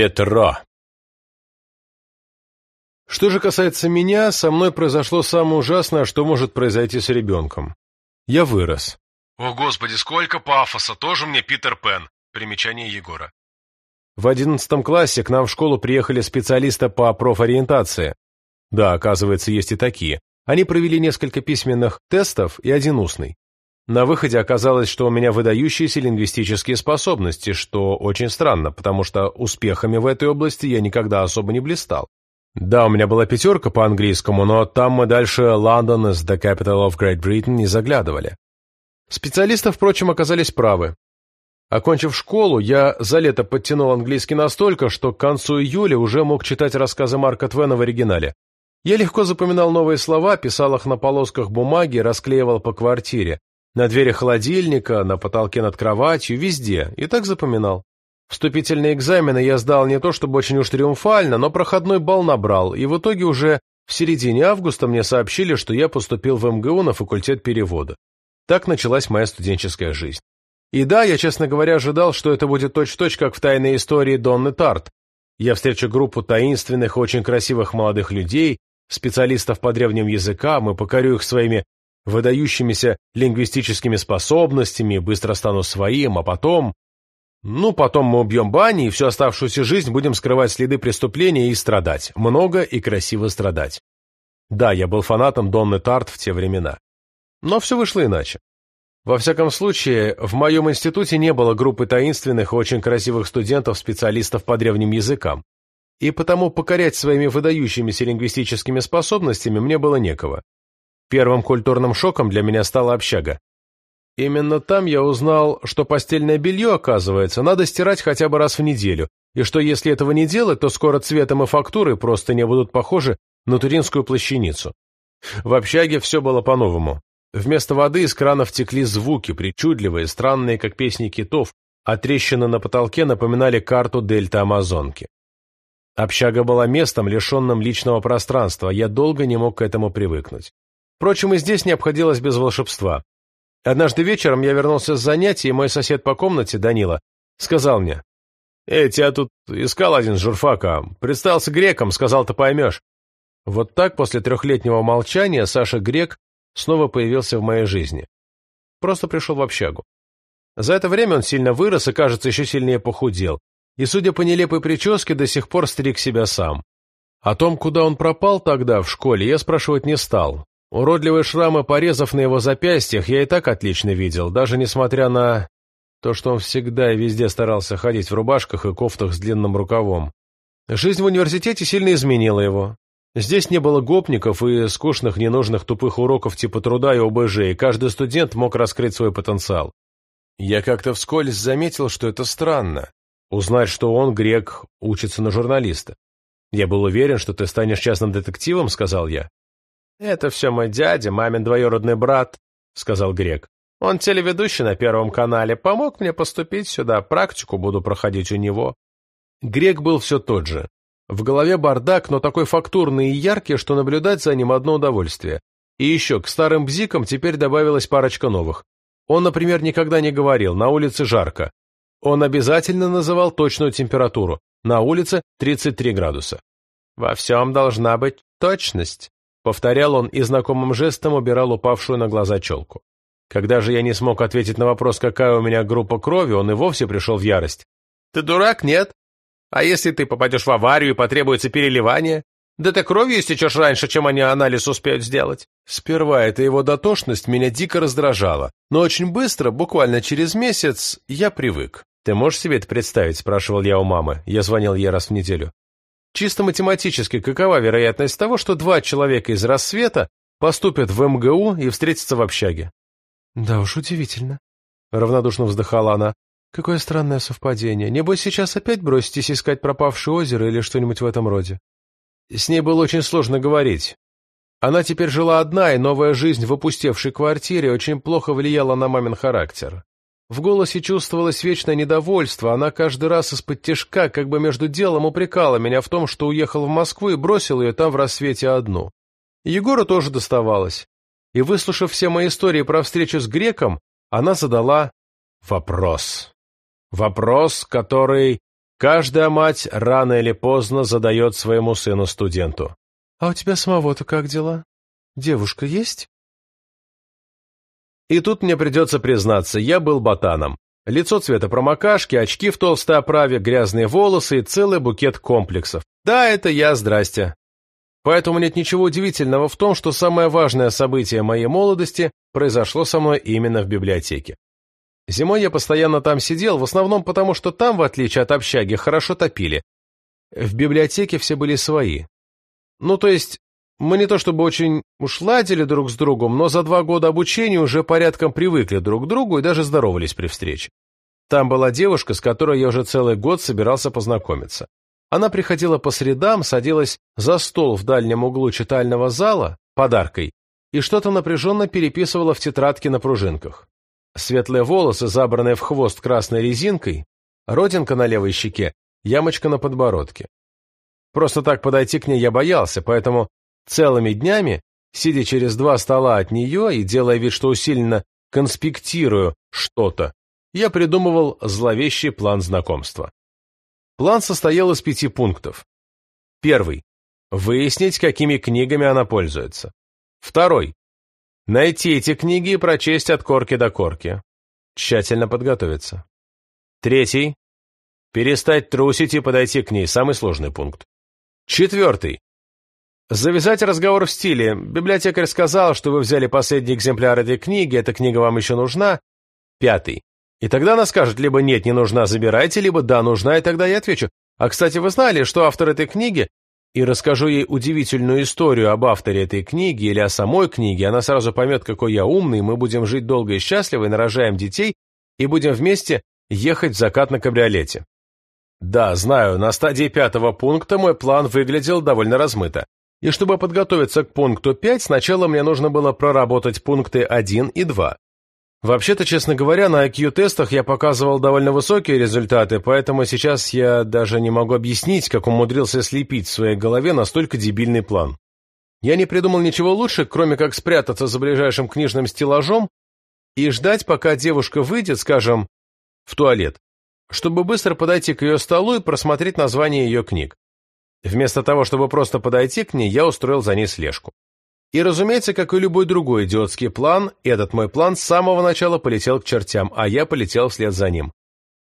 Петро. Что же касается меня, со мной произошло самое ужасное, что может произойти с ребенком. Я вырос. О, Господи, сколько пафоса, тоже мне Питер Пен. Примечание Егора. В одиннадцатом классе к нам в школу приехали специалисты по профориентации. Да, оказывается, есть и такие. Они провели несколько письменных тестов и один устный. На выходе оказалось, что у меня выдающиеся лингвистические способности, что очень странно, потому что успехами в этой области я никогда особо не блистал. Да, у меня была пятерка по английскому, но там мы дальше London is the capital of Great Britain не заглядывали. Специалисты, впрочем, оказались правы. Окончив школу, я за лето подтянул английский настолько, что к концу июля уже мог читать рассказы Марка Твена в оригинале. Я легко запоминал новые слова, писал их на полосках бумаги, расклеивал по квартире. На двери холодильника, на потолке над кроватью, везде. И так запоминал. Вступительные экзамены я сдал не то чтобы очень уж триумфально, но проходной балл набрал, и в итоге уже в середине августа мне сообщили, что я поступил в МГУ на факультет перевода. Так началась моя студенческая жизнь. И да, я, честно говоря, ожидал, что это будет точь-в-точь, -точь, как в тайной истории Донны Тарт. Я встречу группу таинственных, очень красивых молодых людей, специалистов по древним языкам, и покорю их своими выдающимися лингвистическими способностями, быстро стану своим, а потом... Ну, потом мы убьем Бани, и всю оставшуюся жизнь будем скрывать следы преступления и страдать. Много и красиво страдать. Да, я был фанатом Донны Тарт в те времена. Но все вышло иначе. Во всяком случае, в моем институте не было группы таинственных и очень красивых студентов-специалистов по древним языкам. И потому покорять своими выдающимися лингвистическими способностями мне было некого. Первым культурным шоком для меня стала общага. Именно там я узнал, что постельное белье, оказывается, надо стирать хотя бы раз в неделю, и что если этого не делать, то скоро цветом и фактурой просто не будут похожи на туринскую плащаницу. В общаге все было по-новому. Вместо воды из кранов текли звуки, причудливые, странные, как песни китов, а трещины на потолке напоминали карту дельты Амазонки. Общага была местом, лишенным личного пространства, я долго не мог к этому привыкнуть. Впрочем, и здесь не обходилось без волшебства. Однажды вечером я вернулся с занятий, и мой сосед по комнате, Данила, сказал мне, «Эй, тебя тут искал один журфака. Представился греком, сказал, ты поймешь». Вот так, после трехлетнего молчания, Саша Грек снова появился в моей жизни. Просто пришел в общагу. За это время он сильно вырос и, кажется, еще сильнее похудел. И, судя по нелепой прическе, до сих пор стриг себя сам. О том, куда он пропал тогда, в школе, я спрашивать не стал. Уродливые шрамы порезов на его запястьях я и так отлично видел, даже несмотря на то, что он всегда и везде старался ходить в рубашках и кофтах с длинным рукавом. Жизнь в университете сильно изменила его. Здесь не было гопников и скучных, ненужных, тупых уроков типа труда и ОБЖ, и каждый студент мог раскрыть свой потенциал. Я как-то вскользь заметил, что это странно. Узнать, что он, грек, учится на журналиста. «Я был уверен, что ты станешь частным детективом», — сказал я. «Это все мой дядя, мамин двоюродный брат», — сказал Грек. «Он телеведущий на Первом канале, помог мне поступить сюда, практику буду проходить у него». Грек был все тот же. В голове бардак, но такой фактурный и яркий, что наблюдать за ним одно удовольствие. И еще, к старым бзикам теперь добавилась парочка новых. Он, например, никогда не говорил «на улице жарко». Он обязательно называл точную температуру. На улице 33 градуса. «Во всем должна быть точность», Повторял он и знакомым жестом убирал упавшую на глаза челку. Когда же я не смог ответить на вопрос, какая у меня группа крови, он и вовсе пришел в ярость. «Ты дурак, нет? А если ты попадешь в аварию и потребуется переливание? Да ты кровью истечешь раньше, чем они анализ успеют сделать». Сперва эта его дотошность меня дико раздражала, но очень быстро, буквально через месяц, я привык. «Ты можешь себе это представить?» – спрашивал я у мамы. Я звонил ей раз в неделю. Чисто математически, какова вероятность того, что два человека из рассвета поступят в МГУ и встретятся в общаге? Да уж, удивительно. Равнодушно вздыхала она. Какое странное совпадение. Небось, сейчас опять броситесь искать пропавшее озеро или что-нибудь в этом роде. С ней было очень сложно говорить. Она теперь жила одна, и новая жизнь в опустевшей квартире очень плохо влияла на мамин характер. В голосе чувствовалось вечное недовольство, она каждый раз из-под тяжка, как бы между делом, упрекала меня в том, что уехал в Москву и бросил ее там в рассвете одну. Егору тоже доставалось. И, выслушав все мои истории про встречу с греком, она задала вопрос. Вопрос, который Каждая мать рано или поздно задает своему сыну-студенту. «А у тебя самого-то как дела? Девушка есть?» И тут мне придется признаться, я был ботаном. Лицо цвета промокашки, очки в толстой оправе, грязные волосы и целый букет комплексов. Да, это я, здрасте. Поэтому нет ничего удивительного в том, что самое важное событие моей молодости произошло со мной именно в библиотеке. Зимой я постоянно там сидел, в основном потому, что там, в отличие от общаги, хорошо топили. В библиотеке все были свои. Ну, то есть, мы не то чтобы очень уж друг с другом, но за два года обучения уже порядком привыкли друг к другу и даже здоровались при встрече. Там была девушка, с которой я уже целый год собирался познакомиться. Она приходила по средам, садилась за стол в дальнем углу читального зала, подаркой, и что-то напряженно переписывала в тетрадке на пружинках. Светлые волосы, забранные в хвост красной резинкой, родинка на левой щеке, ямочка на подбородке. Просто так подойти к ней я боялся, поэтому Целыми днями, сидя через два стола от нее и делая вид, что усиленно конспектирую что-то, я придумывал зловещий план знакомства. План состоял из пяти пунктов. Первый. Выяснить, какими книгами она пользуется. Второй. Найти эти книги и прочесть от корки до корки. Тщательно подготовиться. Третий. Перестать трусить и подойти к ней. Самый сложный пункт. Четвертый. Завязать разговор в стиле «Библиотекарь сказал, что вы взяли последний экземпляр этой книги, эта книга вам еще нужна». Пятый. И тогда она скажет либо «нет, не нужна, забирайте», либо «да, нужна», и тогда я отвечу. А, кстати, вы знали, что автор этой книги и расскажу ей удивительную историю об авторе этой книги или о самой книге, она сразу поймет, какой я умный, мы будем жить долго и счастливо, и нарожаем детей, и будем вместе ехать в закат на кабриолете. Да, знаю, на стадии пятого пункта мой план выглядел довольно размыто. И чтобы подготовиться к пункту 5, сначала мне нужно было проработать пункты 1 и 2. Вообще-то, честно говоря, на IQ-тестах я показывал довольно высокие результаты, поэтому сейчас я даже не могу объяснить, как умудрился слепить в своей голове настолько дебильный план. Я не придумал ничего лучше, кроме как спрятаться за ближайшим книжным стеллажом и ждать, пока девушка выйдет, скажем, в туалет, чтобы быстро подойти к ее столу и просмотреть название ее книг. Вместо того, чтобы просто подойти к ней, я устроил за ней слежку. И, разумеется, как и любой другой идиотский план, этот мой план с самого начала полетел к чертям, а я полетел вслед за ним.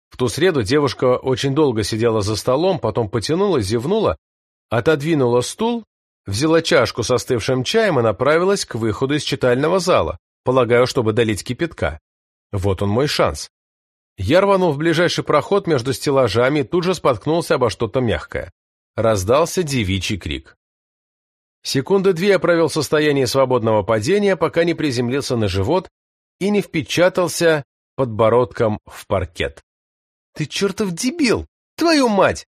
В ту среду девушка очень долго сидела за столом, потом потянулась, зевнула, отодвинула стул, взяла чашку с остывшим чаем и направилась к выходу из читального зала, полагаю, чтобы долить кипятка. Вот он мой шанс. Я рванул в ближайший проход между стеллажами и тут же споткнулся обо что-то мягкое. Раздался девичий крик. Секунды две я провел в состоянии свободного падения, пока не приземлился на живот и не впечатался подбородком в паркет. «Ты чертов дебил! Твою мать!»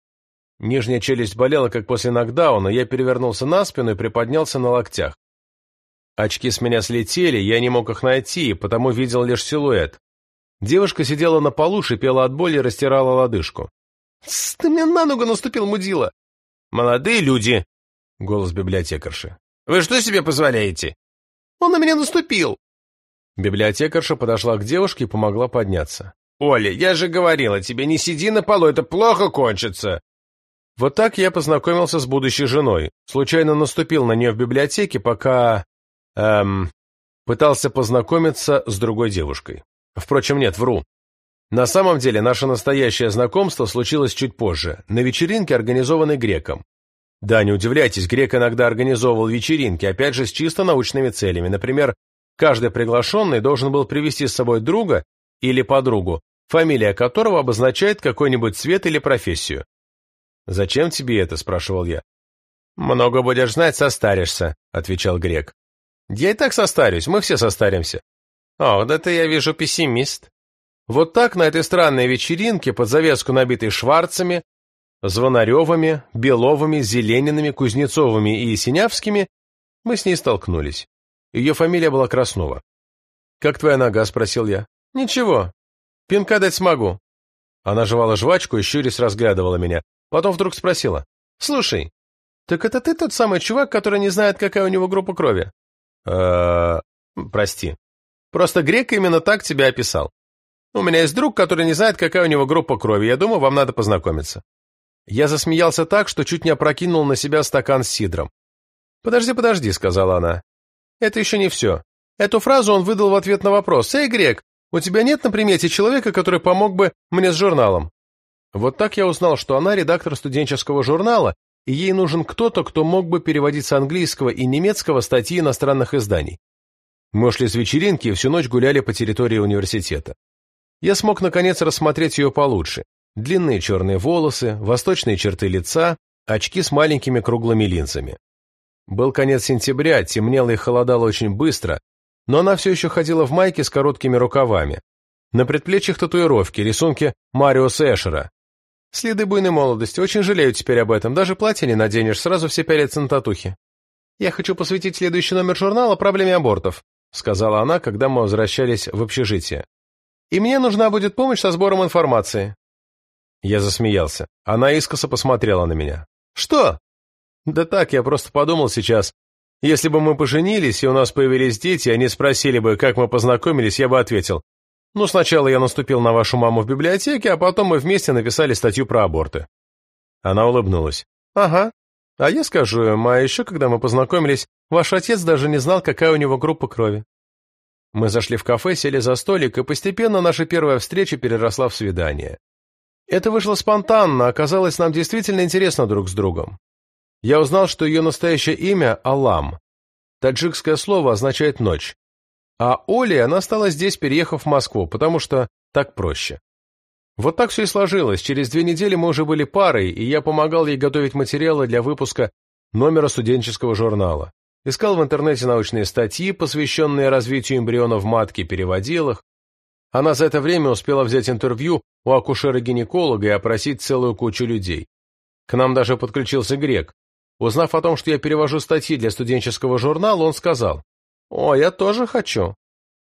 Нижняя челюсть болела, как после нокдауна, я перевернулся на спину и приподнялся на локтях. Очки с меня слетели, я не мог их найти, потому видел лишь силуэт. Девушка сидела на полу, шипела от боли и растирала лодыжку. «Ты мне на ногу наступил, мудила!» «Молодые люди!» — голос библиотекарши. «Вы что себе позволяете?» «Он на меня наступил!» Библиотекарша подошла к девушке и помогла подняться. «Оля, я же говорила тебе, не сиди на полу, это плохо кончится!» Вот так я познакомился с будущей женой. Случайно наступил на нее в библиотеке, пока... Эм... Пытался познакомиться с другой девушкой. Впрочем, нет, вру. На самом деле, наше настоящее знакомство случилось чуть позже, на вечеринке, организованной греком. Да, не удивляйтесь, грек иногда организовывал вечеринки, опять же, с чисто научными целями. Например, каждый приглашенный должен был привести с собой друга или подругу, фамилия которого обозначает какой-нибудь цвет или профессию. «Зачем тебе это?» – спрашивал я. «Много будешь знать, состаришься», – отвечал грек. «Я и так состарюсь, мы все состаримся». «О, да ты, я вижу, пессимист», вот так на этой странной вечеринке, под завеску набитой Шварцами, Звонаревыми, Беловыми, Зелениными, Кузнецовыми и Синявскими, мы с ней столкнулись. Ее фамилия была Краснова. «Как твоя нога?» – спросил я. «Ничего. Пинка дать смогу». Она жевала жвачку и щурясь разглядывала меня. Потом вдруг спросила. «Слушай, так это ты тот самый чувак, который не знает, какая у него группа крови?» «Э-э... Прости. Просто Грек именно так тебя описал. У меня есть друг, который не знает, какая у него группа крови. Я думаю, вам надо познакомиться. Я засмеялся так, что чуть не опрокинул на себя стакан с сидром. «Подожди, подожди», — сказала она. «Это еще не все. Эту фразу он выдал в ответ на вопрос. «Эй, Грек, у тебя нет на примете человека, который помог бы мне с журналом?» Вот так я узнал, что она редактор студенческого журнала, и ей нужен кто-то, кто мог бы переводить с английского и немецкого статьи иностранных изданий. Мы шли с вечеринки и всю ночь гуляли по территории университета. Я смог, наконец, рассмотреть ее получше. Длинные черные волосы, восточные черты лица, очки с маленькими круглыми линзами. Был конец сентября, темнело и холодало очень быстро, но она все еще ходила в майке с короткими рукавами. На предплечьях татуировки, рисунки Марио Сэшера. Следы буйной молодости. Очень жалею теперь об этом. Даже платье не наденешь, сразу все пялятся на татухи. Я хочу посвятить следующий номер журнала проблеме абортов, сказала она, когда мы возвращались в общежитие. И мне нужна будет помощь со сбором информации. Я засмеялся. Она искоса посмотрела на меня. Что? Да так, я просто подумал сейчас. Если бы мы поженились, и у нас появились дети, они спросили бы, как мы познакомились, я бы ответил. Ну, сначала я наступил на вашу маму в библиотеке, а потом мы вместе написали статью про аборты. Она улыбнулась. Ага. А я скажу им, а еще, когда мы познакомились, ваш отец даже не знал, какая у него группа крови. Мы зашли в кафе, сели за столик, и постепенно наша первая встреча переросла в свидание. Это вышло спонтанно, оказалось нам действительно интересно друг с другом. Я узнал, что ее настоящее имя – Алам. Таджикское слово означает «ночь». А Олей она стала здесь, переехав в Москву, потому что так проще. Вот так все и сложилось. Через две недели мы уже были парой, и я помогал ей готовить материалы для выпуска номера студенческого журнала. Искал в интернете научные статьи, посвященные развитию эмбрионов матки, переводил их. Она за это время успела взять интервью у акушера-гинеколога и опросить целую кучу людей. К нам даже подключился грек, Узнав о том, что я перевожу статьи для студенческого журнала, он сказал, «О, я тоже хочу».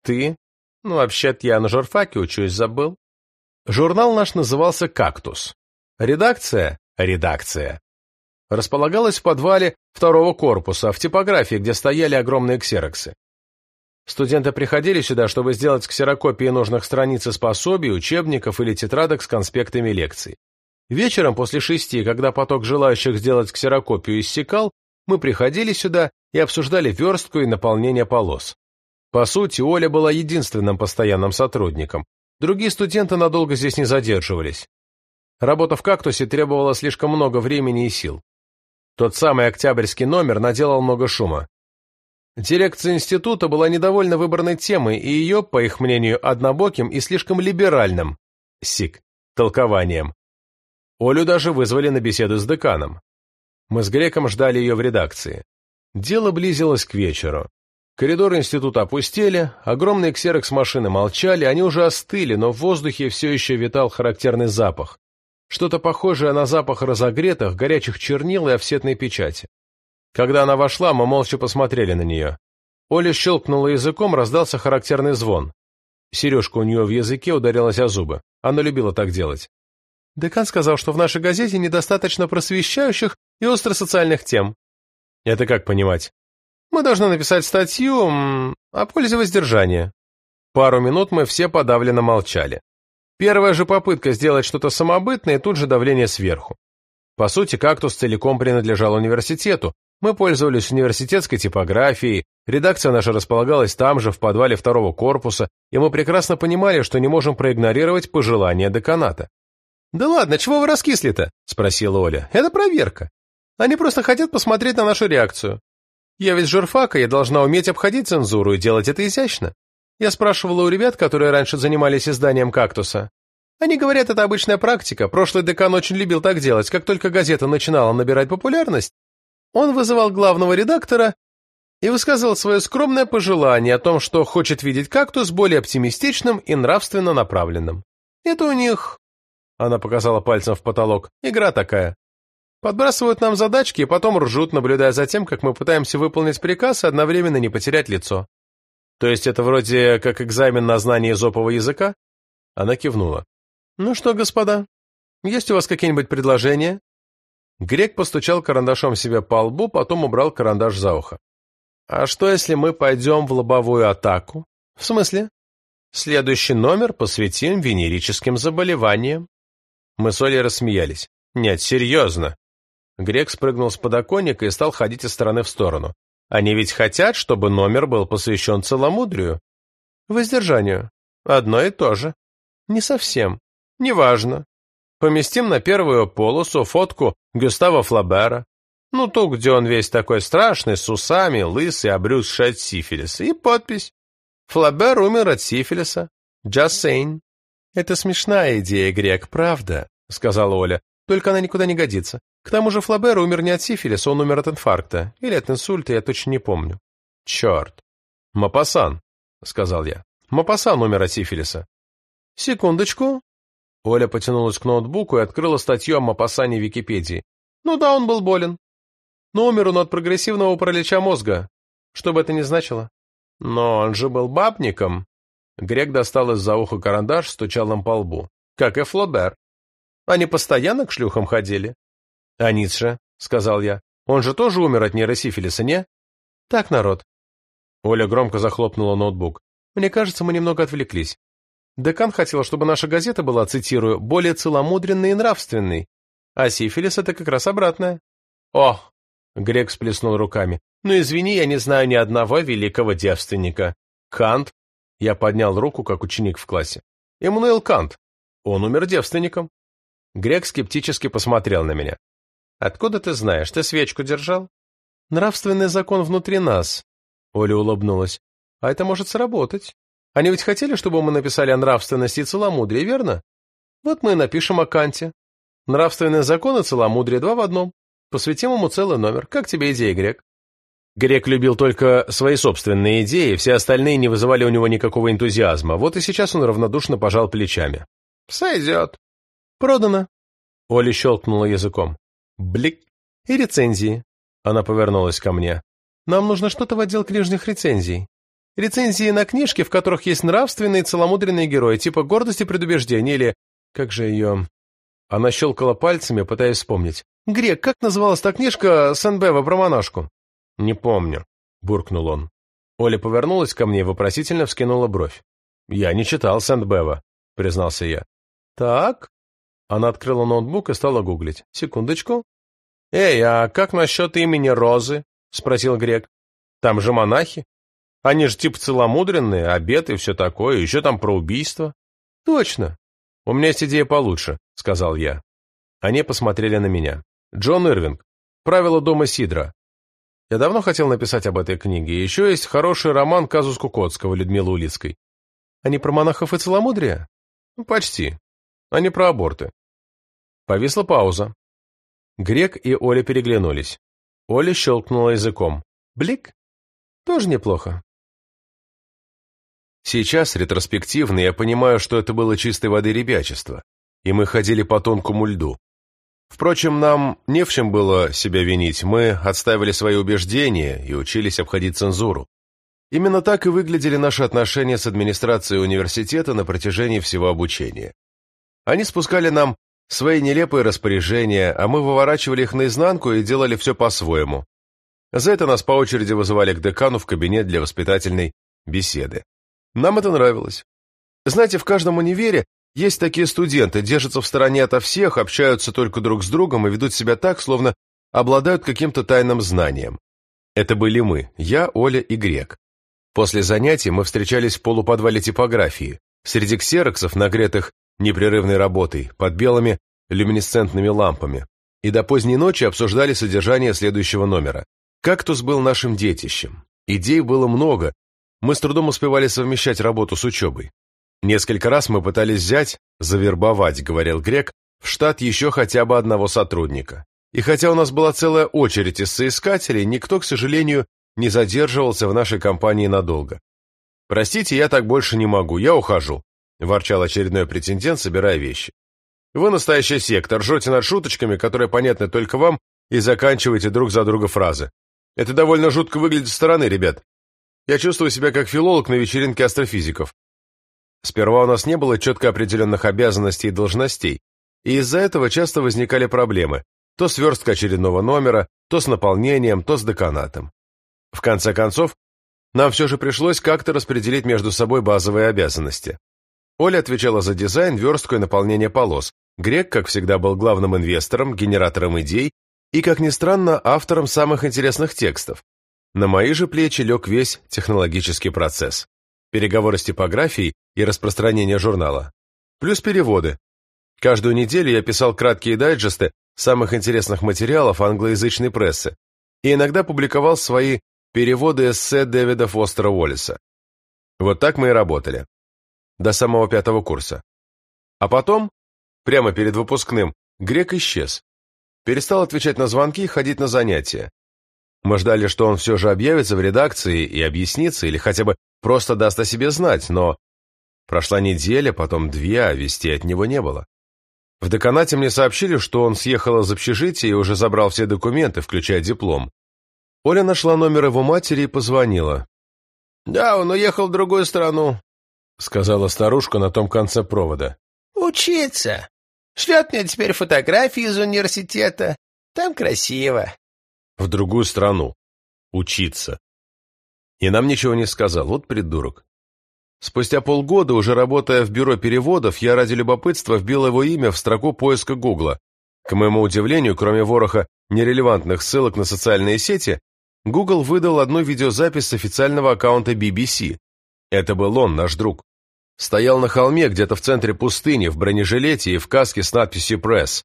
«Ты?» «Ну, вообще-то я на журфаке учусь, забыл». Журнал наш назывался «Кактус». Редакция? Редакция. Располагалась в подвале второго корпуса, в типографии, где стояли огромные ксероксы. Студенты приходили сюда, чтобы сделать ксерокопии нужных страниц из пособий, учебников или тетрадок с конспектами лекций. Вечером после шести, когда поток желающих сделать ксерокопию иссякал, мы приходили сюда и обсуждали верстку и наполнение полос. По сути, Оля была единственным постоянным сотрудником. Другие студенты надолго здесь не задерживались. Работа в «Кактусе» требовала слишком много времени и сил. Тот самый октябрьский номер наделал много шума. Дирекция института была недовольна выбранной темой и ее, по их мнению, однобоким и слишком либеральным, СИК, толкованием. Олю даже вызвали на беседу с деканом. Мы с Греком ждали ее в редакции. Дело близилось к вечеру. Коридоры института опустели, огромные ксерокс-машины молчали, они уже остыли, но в воздухе все еще витал характерный запах. Что-то похожее на запах разогретых, горячих чернил и офсетной печати. Когда она вошла, мы молча посмотрели на нее. Оля щелкнула языком, раздался характерный звон. Сережка у нее в языке ударилась о зубы. Она любила так делать. Декан сказал, что в нашей газете недостаточно просвещающих и остросоциальных тем. Это как понимать? Мы должны написать статью о пользе воздержания. Пару минут мы все подавленно молчали. Первая же попытка сделать что-то самобытное, и тут же давление сверху. По сути, кактус целиком принадлежал университету. Мы пользовались университетской типографией, редакция наша располагалась там же, в подвале второго корпуса, и мы прекрасно понимали, что не можем проигнорировать пожелания деканата. «Да ладно, чего вы раскисли-то?» – спросила Оля. «Это проверка. Они просто хотят посмотреть на нашу реакцию. Я ведь журфака, я должна уметь обходить цензуру и делать это изящно. Я спрашивала у ребят, которые раньше занимались изданием «Кактуса». Они говорят, это обычная практика. Прошлый декан очень любил так делать. Как только газета начинала набирать популярность, он вызывал главного редактора и высказывал свое скромное пожелание о том, что хочет видеть «Кактус» более оптимистичным и нравственно направленным. Это у них она показала пальцем в потолок. Игра такая. Подбрасывают нам задачки и потом ржут, наблюдая за тем, как мы пытаемся выполнить приказ и одновременно не потерять лицо. То есть это вроде как экзамен на знание зопового языка? Она кивнула. Ну что, господа, есть у вас какие-нибудь предложения? Грек постучал карандашом себе по лбу, потом убрал карандаш за ухо. А что, если мы пойдем в лобовую атаку? В смысле? Следующий номер посвятим венерическим заболеваниям. Мы с Олей рассмеялись. Нет, серьезно. Грек спрыгнул с подоконника и стал ходить из стороны в сторону. Они ведь хотят, чтобы номер был посвящен целомудрию. Воздержанию. Одно и то же. Не совсем. Неважно. Поместим на первую полосу фотку Гюстава Флабера. Ну, ту, где он весь такой страшный, с усами, лысый, обрюзший от сифилиса. И подпись. Флабер умер от сифилиса. Just. Это смешная идея, Грек, правда, сказала Оля. Только она никуда не годится. К тому же Флабер умер не от сифилиса, он умер от инфаркта. Или от инсульта, я точно не помню. Черт. Мапасан, сказал я. Мапасан умер от сифилиса. Секундочку. Оля потянулась к ноутбуку и открыла статью о Мапасане в Википедии. Ну да, он был болен. Но умер он от прогрессивного паралича мозга. Что бы это ни значило. Но он же был бабником. Грек достал из-за уха карандаш, стучал им по лбу. Как и Флобер. Они постоянно к шлюхам ходили. А Ницше, сказал я. Он же тоже умер от нейросифилиса, не? Так, народ. Оля громко захлопнула ноутбук. Мне кажется, мы немного отвлеклись. Декан хотел, чтобы наша газета была, цитирую, более целомудренной и нравственной. А сифилис — это как раз обратное. О! Грек сплеснул руками. Ну, извини, я не знаю ни одного великого девственника. Кант. Я поднял руку, как ученик в классе. Эммануэл Кант. Он умер девственником. Грек скептически посмотрел на меня. «Откуда ты знаешь? Ты свечку держал?» «Нравственный закон внутри нас», — Оля улыбнулась. «А это может сработать. Они ведь хотели, чтобы мы написали о нравственности и целомудрии, верно? Вот мы и напишем о Канте. Нравственные законы и целомудрие два в одном. Посвятим ему целый номер. Как тебе идея, Грек?» Грек любил только свои собственные идеи, все остальные не вызывали у него никакого энтузиазма. Вот и сейчас он равнодушно пожал плечами. «Сойдет», «Продано!» Оля щелкнула языком. «Блик!» «И рецензии!» Она повернулась ко мне. «Нам нужно что-то в отдел книжных рецензий. Рецензии на книжки, в которых есть нравственные целомудренные герои, типа «Гордость и предубеждение» или... Как же ее... Она щелкала пальцами, пытаясь вспомнить. «Грек, как называлась та книжка Сен-Бева про монашку?» «Не помню», — буркнул он. Оля повернулась ко мне и вопросительно вскинула бровь. «Я не читал Сент-Бева», — признался я. «Так», она открыла ноутбук и стала гуглить. «Секундочку». «Эй, а как насчет имени Розы?» — спросил Грек. «Там же монахи. Они же типа целомудренные, обед и все такое, еще там про убийство». «Точно. У меня есть идея получше», — сказал я. Они посмотрели на меня. «Джон Ирвинг. Правила дома Сидра. Я давно хотел написать об этой книге. Еще есть хороший роман «Казус Кукотского» Людмилы Улицкой. Они про монахов и целомудрие? Почти. Они про аборты. Повисла пауза. Грек и Оля переглянулись. Оля щелкнула языком. Блик? Тоже неплохо. Сейчас, ретроспективно, я понимаю, что это было чистой воды ребячество, и мы ходили по тонкому льду. Впрочем, нам не в чем было себя винить, мы отставили свои убеждения и учились обходить цензуру. Именно так и выглядели наши отношения с администрацией университета на протяжении всего обучения. Они спускали нам свои нелепые распоряжения, а мы выворачивали их наизнанку и делали все по-своему. За это нас по очереди вызывали к декану в кабинет для воспитательной беседы. Нам это нравилось. Знаете, в каждом универе есть такие студенты, держатся в стороне ото всех, общаются только друг с другом и ведут себя так, словно обладают каким-то тайным знанием. Это были мы, я, Оля и Грек. После занятий мы встречались в полуподвале типографии, среди ксероксов, нагретых непрерывной работой, под белыми люминесцентными лампами, и до поздней ночи обсуждали содержание следующего номера. «Кактус» был нашим детищем. Идей было много, мы с трудом успевали совмещать работу с учебой. Несколько раз мы пытались взять, завербовать, говорил Грек, в штат еще хотя бы одного сотрудника. И хотя у нас была целая очередь из соискателей, никто, к сожалению, не задерживался в нашей компании надолго. «Простите, я так больше не могу, я ухожу», – ворчал очередной претендент, собирая вещи. «Вы настоящий сектор, ржете над шуточками, которые понятны только вам, и заканчиваете друг за друга фразы. Это довольно жутко выглядит со стороны, ребят. Я чувствую себя как филолог на вечеринке астрофизиков. Сперва у нас не было четко определенных обязанностей и должностей, и из-за этого часто возникали проблемы, то с версткой очередного номера, то с наполнением, то с деканатом. В конце концов, нам все же пришлось как-то распределить между собой базовые обязанности. Оля отвечала за дизайн, верстку и наполнение полос, Грек, как всегда, был главным инвестором, генератором идей и, как ни странно, автором самых интересных текстов. На мои же плечи лег весь технологический процесс. Переговоры с типографией и распространение журнала. Плюс переводы. Каждую неделю я писал краткие дайджесты самых интересных материалов англоязычной прессы и иногда публиковал свои переводы эссе Дэвида Фостера Уоллеса. Вот так мы и работали. До самого пятого курса. А потом, прямо перед выпускным, Грек исчез. Перестал отвечать на звонки и ходить на занятия. Мы ждали, что он все же объявится в редакции и объяснится, или хотя бы просто даст о себе знать, но прошла неделя, потом две, а вестей от него не было. В деканате мне сообщили, что он съехал из общежития и уже забрал все документы, включая диплом. Оля нашла номер его матери и позвонила. «Да, он уехал в другую страну», — сказала старушка на том конце провода. «Учиться. Шлет мне теперь фотографии из университета. Там красиво». «В другую страну. Учиться». И нам ничего не сказал. Вот придурок. Спустя полгода, уже работая в бюро переводов, я ради любопытства вбил его имя в строку поиска Гугла. К моему удивлению, кроме вороха нерелевантных ссылок на социальные сети, Google выдал одну видеозапись с официального аккаунта BBC. Это был он, наш друг. Стоял на холме где-то в центре пустыни, в бронежилете и в каске с надписью «Пресс».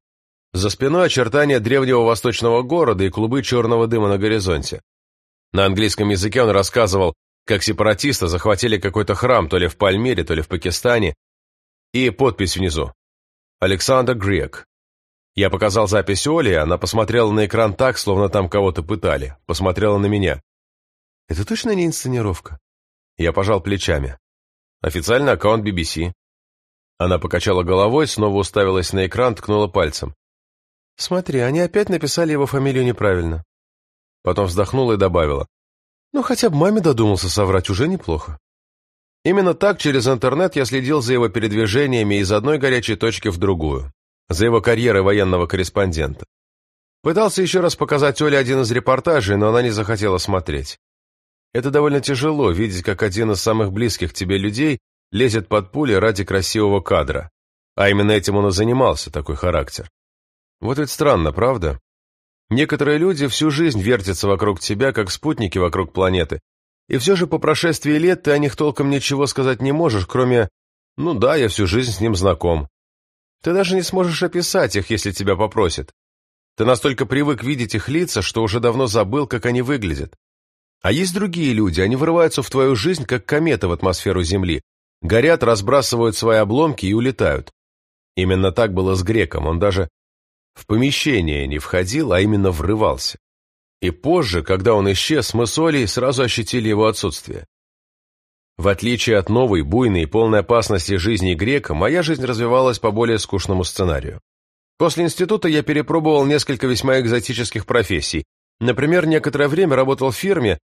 За спиной очертания древнего восточного города и клубы черного дыма на горизонте. На английском языке он рассказывал, как сепаратисты захватили какой-то храм то ли в Пальмире, то ли в Пакистане, и подпись внизу. Александр Грек. Я показал запись Оле, она посмотрела на экран так, словно там кого-то пытали. Посмотрела на меня. «Это точно не инсценировка?» Я пожал плечами. «Официальный аккаунт BBC». Она покачала головой, снова уставилась на экран, ткнула пальцем. «Смотри, они опять написали его фамилию неправильно». Потом вздохнула и добавила. «Ну, хотя бы маме додумался соврать, уже неплохо». Именно так через интернет я следил за его передвижениями из одной горячей точки в другую за его карьерой военного корреспондента. Пытался еще раз показать Оле один из репортажей, но она не захотела смотреть. Это довольно тяжело, видеть, как один из самых близких тебе людей лезет под пули ради красивого кадра. А именно этим он и занимался, такой характер. Вот ведь странно, правда? Некоторые люди всю жизнь вертятся вокруг тебя, как спутники вокруг планеты, и все же по прошествии лет ты о них толком ничего сказать не можешь, кроме «ну да, я всю жизнь с ним знаком». Ты даже не сможешь описать их, если тебя попросят. Ты настолько привык видеть их лица, что уже давно забыл, как они выглядят. А есть другие люди, они вырываются в твою жизнь, как кометы в атмосферу Земли, горят, разбрасывают свои обломки и улетают. Именно так было с греком, он даже в помещение не входил, а именно врывался. И позже, когда он исчез, мы с Олей сразу ощутили его отсутствие. В отличие от новой, буйной и полной опасности жизни грека, моя жизнь развивалась по более скучному сценарию. После института я перепробовал несколько весьма экзотических профессий. Например, некоторое время работал в фирме,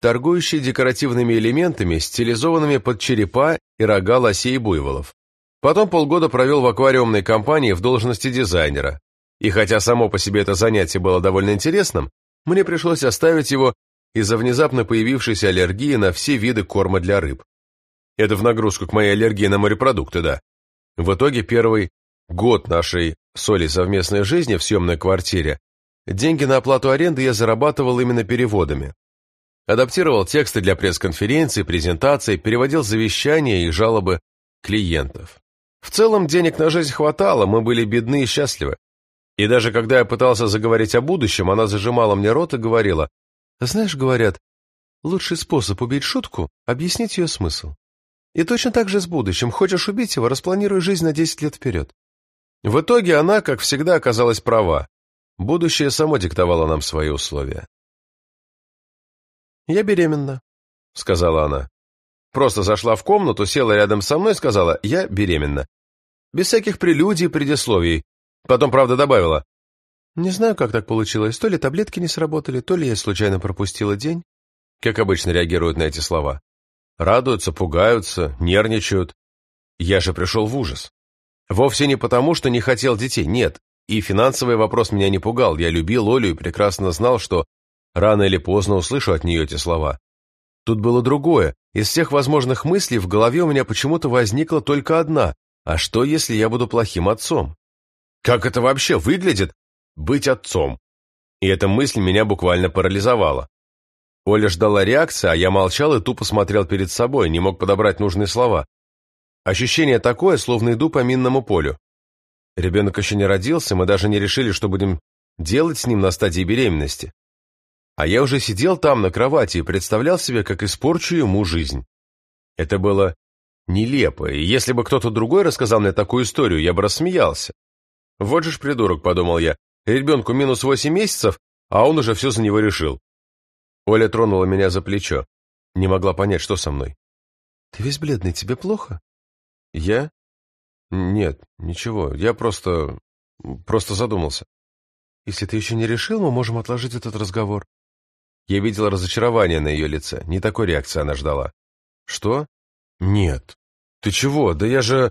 торгующей декоративными элементами, стилизованными под черепа и рога лосей и буйволов. Потом полгода провел в аквариумной компании в должности дизайнера. И хотя само по себе это занятие было довольно интересным, мне пришлось оставить его из-за внезапно появившейся аллергии на все виды корма для рыб. Это в нагрузку к моей аллергии на морепродукты, да. В итоге первый год нашей соли совместной жизни в съемной квартире деньги на оплату аренды я зарабатывал именно переводами. Адаптировал тексты для пресс-конференций, презентаций, переводил завещания и жалобы клиентов. В целом денег на жизнь хватало, мы были бедны и счастливы. И даже когда я пытался заговорить о будущем, она зажимала мне рот и говорила, знаешь, говорят, лучший способ убить шутку — объяснить ее смысл. И точно так же с будущим. Хочешь убить его, распланируй жизнь на 10 лет вперед. В итоге она, как всегда, оказалась права. Будущее само диктовало нам свои условия. «Я беременна», — сказала она. Просто зашла в комнату, села рядом со мной и сказала «Я беременна». Без всяких прелюдий и предисловий. Потом, правда, добавила не знаю, как так получилось. То ли таблетки не сработали, то ли я случайно пропустила день. Как обычно реагируют на эти слова. Радуются, пугаются, нервничают. Я же пришел в ужас. Вовсе не потому, что не хотел детей, нет. И финансовый вопрос меня не пугал. Я любил Олю и прекрасно знал, что рано или поздно услышу от нее эти слова. Тут было другое. Из всех возможных мыслей в голове у меня почему-то возникла только одна. А что, если я буду плохим отцом? Как это вообще выглядит быть отцом? И эта мысль меня буквально парализовала. Оля ждала реакции, а я молчал и тупо смотрел перед собой, не мог подобрать нужные слова. Ощущение такое, словно иду по минному полю. Ребенок еще не родился, мы даже не решили, что будем делать с ним на стадии беременности. А я уже сидел там, на кровати, и представлял себе, как испорчу ему жизнь. Это было нелепо, и если бы кто-то другой рассказал мне такую историю, я бы рассмеялся. Вот же ж придурок, подумал я, ребенку минус восемь месяцев, а он уже все за него решил. Оля тронула меня за плечо. Не могла понять, что со мной. «Ты весь бледный, тебе плохо?» «Я? Нет, ничего, я просто... просто задумался». «Если ты еще не решил, мы можем отложить этот разговор». Я видел разочарование на ее лице, не такой реакции она ждала. «Что? Нет. Ты чего? Да я же...»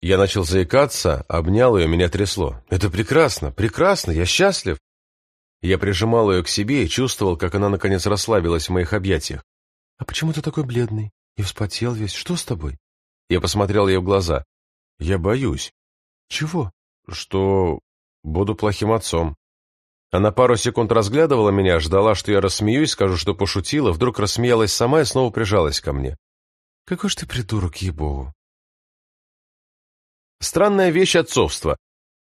Я начал заикаться, обнял ее, меня трясло. «Это прекрасно, прекрасно, я счастлив!» Я прижимал ее к себе и чувствовал, как она наконец расслабилась в моих объятиях. «А почему ты такой бледный? И вспотел весь. Что с тобой?» Я посмотрел ей в глаза. «Я боюсь». «Чего?» «Что буду плохим отцом». Она пару секунд разглядывала меня, ждала, что я рассмеюсь, скажу, что пошутила, вдруг рассмеялась сама и снова прижалась ко мне. «Какой ж ты придурок, ей-богу!» Странная вещь отцовства.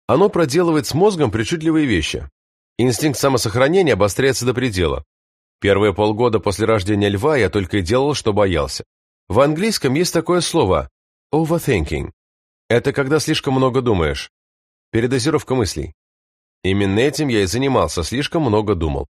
Оно проделывает с мозгом причудливые вещи. Инстинкт самосохранения обостряется до предела. Первые полгода после рождения льва я только и делал, что боялся. В английском есть такое слово overthinking. Это когда слишком много думаешь. Передозировка мыслей. Именно этим я и занимался, слишком много думал.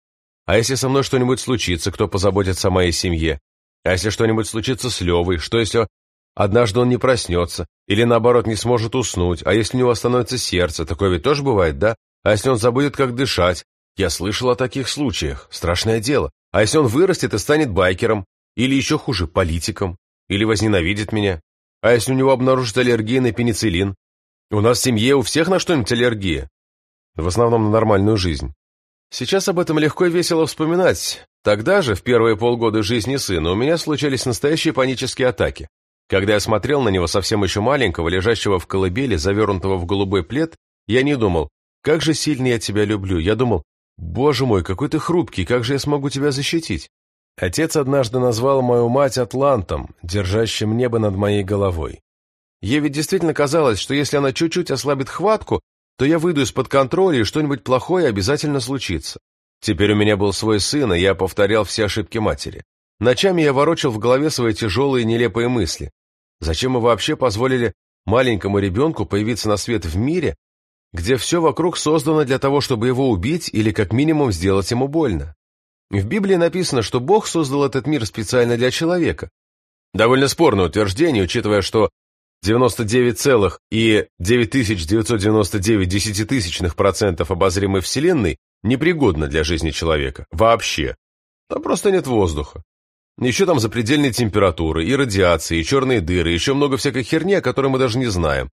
А если со мной что-нибудь случится, кто позаботится о моей семье? А если что-нибудь случится с Левой, что если Однажды он не проснется, или наоборот не сможет уснуть, а если у него остановится сердце, такое ведь тоже бывает, да? А если он забудет, как дышать? Я слышал о таких случаях, страшное дело. А если он вырастет и станет байкером? Или еще хуже, политиком? Или возненавидит меня? А если у него обнаружится аллергия на пенициллин? У нас в семье у всех на что-нибудь аллергия. В основном на нормальную жизнь. Сейчас об этом легко и весело вспоминать. Тогда же, в первые полгода жизни сына, у меня случались настоящие панические атаки. Когда я смотрел на него совсем еще маленького, лежащего в колыбели, завернутого в голубой плед, я не думал, как же сильно я тебя люблю. Я думал, боже мой, какой ты хрупкий, как же я смогу тебя защитить? Отец однажды назвал мою мать Атлантом, держащим небо над моей головой. Ей ведь действительно казалось, что если она чуть-чуть ослабит хватку, то я выйду из-под контроля, и что-нибудь плохое обязательно случится. Теперь у меня был свой сын, и я повторял все ошибки матери. Ночами я ворочал в голове свои тяжелые нелепые мысли. Зачем мы вообще позволили маленькому ребенку появиться на свет в мире, где все вокруг создано для того, чтобы его убить или как минимум сделать ему больно? В Библии написано, что Бог создал этот мир специально для человека. Довольно спорное утверждение, учитывая, что 99,9999% обозримой Вселенной непригодно для жизни человека. Вообще. Там просто нет воздуха. Еще там запредельные температуры, и радиации, и черные дыры, еще много всякой херни, о которой мы даже не знаем.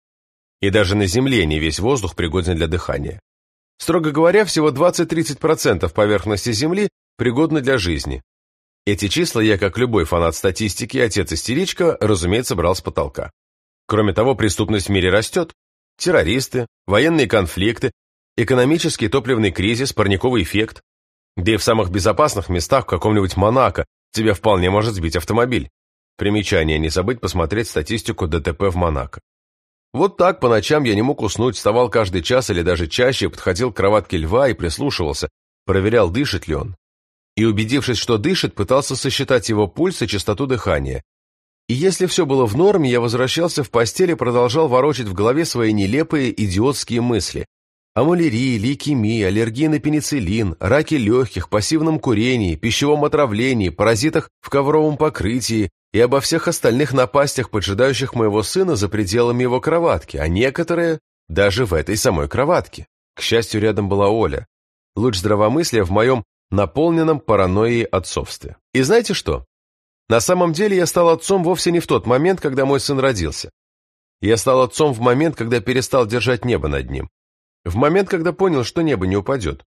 И даже на Земле не весь воздух пригоден для дыхания. Строго говоря, всего 20-30% поверхности Земли пригодны для жизни. Эти числа я, как любой фанат статистики, отец-истеричка, разумеется, брал с потолка. Кроме того, преступность в мире растет. Террористы, военные конфликты, экономический топливный кризис, парниковый эффект. Да и в самых безопасных местах, в каком-нибудь Монако, Тебя вполне может сбить автомобиль. Примечание, не забыть посмотреть статистику ДТП в Монако. Вот так по ночам я не мог уснуть, вставал каждый час или даже чаще, подходил к кроватке льва и прислушивался, проверял, дышит ли он. И убедившись, что дышит, пытался сосчитать его пульс и частоту дыхания. И если все было в норме, я возвращался в постель и продолжал ворочать в голове свои нелепые идиотские мысли, о малярии, лейкемии, аллергии на пенициллин, раке легких, пассивном курении, пищевом отравлении, паразитах в ковровом покрытии и обо всех остальных напастях, поджидающих моего сына за пределами его кроватки, а некоторые даже в этой самой кроватке. К счастью, рядом была Оля. Луч здравомыслия в моем наполненном паранойей отцовстве. И знаете что? На самом деле я стал отцом вовсе не в тот момент, когда мой сын родился. Я стал отцом в момент, когда перестал держать небо над ним. В момент, когда понял, что небо не упадет.